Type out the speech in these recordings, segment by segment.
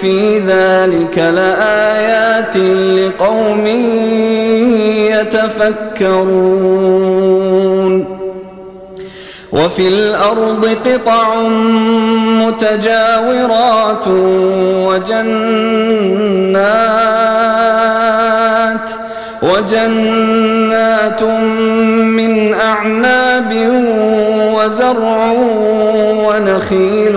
في ذلك لآيات لقوم يتفكرون وفي الأرض قطع متجاورات وجنات وجنات من أعناب وزرع ونخيل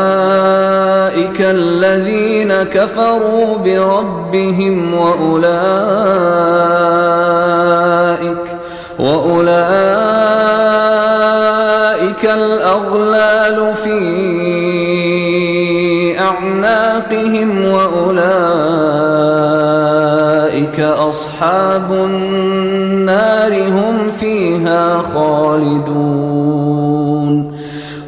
كفروا بربهم وأولئك وأولئك الأغلال في أعناقهم وأولئك أصحاب النار هم فيها خالدون.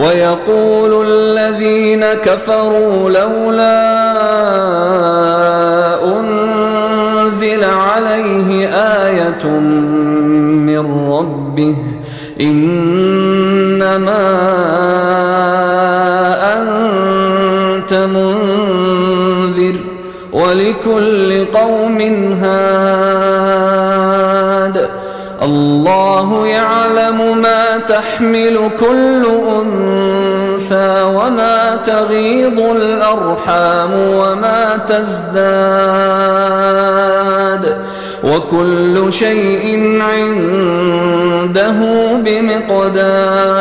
ويقول الذين كفروا لولا أنزل عليه آية من ربه إنما أنت منذر ولكل قوم هاد الله يعلم ما تحمل كل أنثى وما تغيض الأرحام وما تزداد وكل شيء عنده بمقدار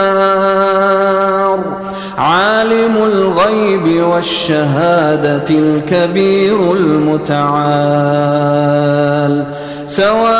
عالم الغيب والشهادة الكبير المتعال سواء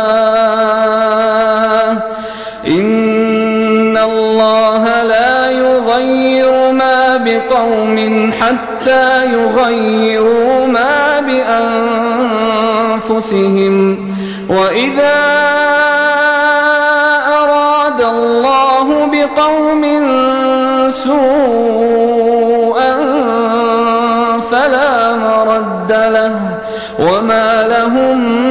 حتى يغيروا ما بأنفسهم. وإذا أراد الله بقوم سوء وما لهم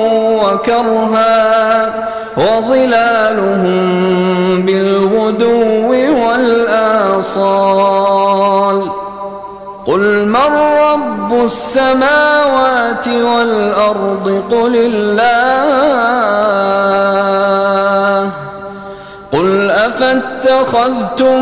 وكرها وظلالهم بالغدو والآصال قل من رب السماوات والأرض قل الله قل أفاتخذتم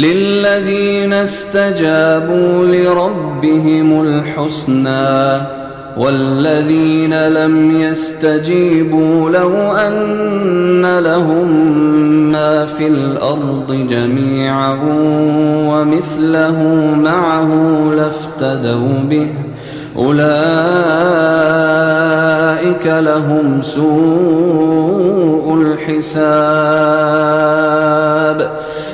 للذين استجابوا لربهم الحسنى والذين لم يستجيبوا لو أن لهم ما في الأرض جميعا ومثله معه لافتدوا به أولئك لهم سوء الحساب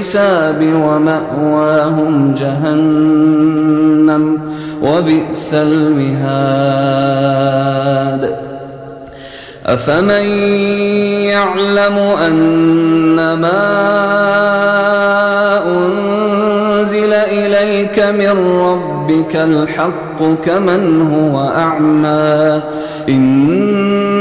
الحساب ومأواهم جهنم وبئس المهاد. أفمن يعلم أن ما أنزل إليك من ربك الحق كمن هو أعمى؟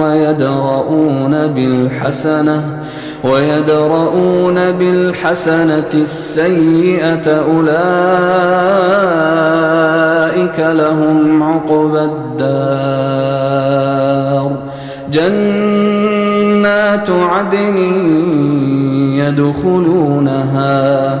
ويدرؤون بالحسنة ويدرؤون بالحسنة السيئة أولئك لهم عقبى الدار. جنات عدن يدخلونها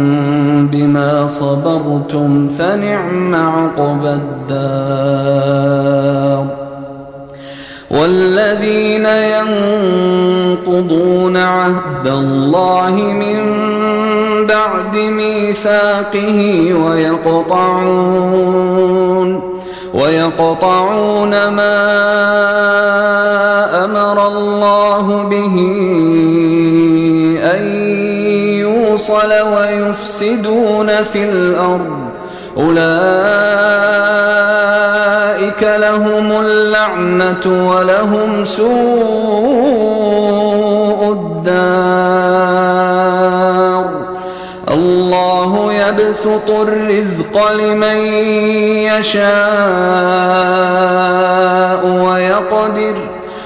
بما صبرتم فنعم عقبى الدار. والذين ينقضون عهد الله من بعد ميثاقه ويقطعون ويقطعون ما أمر الله به يوصل ويفسدون في الأرض. أولئك لهم اللعنة ولهم سوء الدار. الله يبسط الرزق لمن يشاء ويقدر.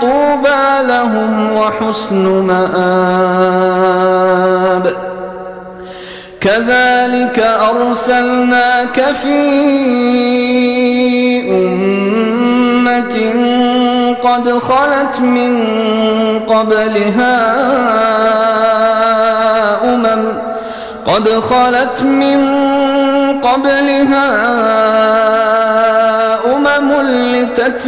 طوبى لهم وحسن مآب. كذلك أرسلناك في أمة قد خلت من قبلها أمم قد خلت من قبلها أمم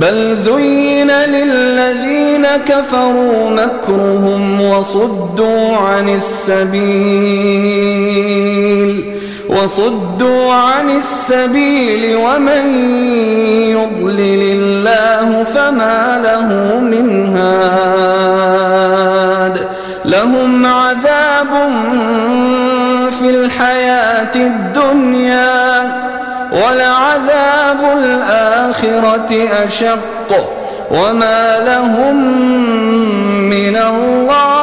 بل زين للذين كفروا مكرهم وصدوا عن السبيل وصدوا عن السبيل ومن يضلل الله فما له من الآخرة أشق وما لهم من الله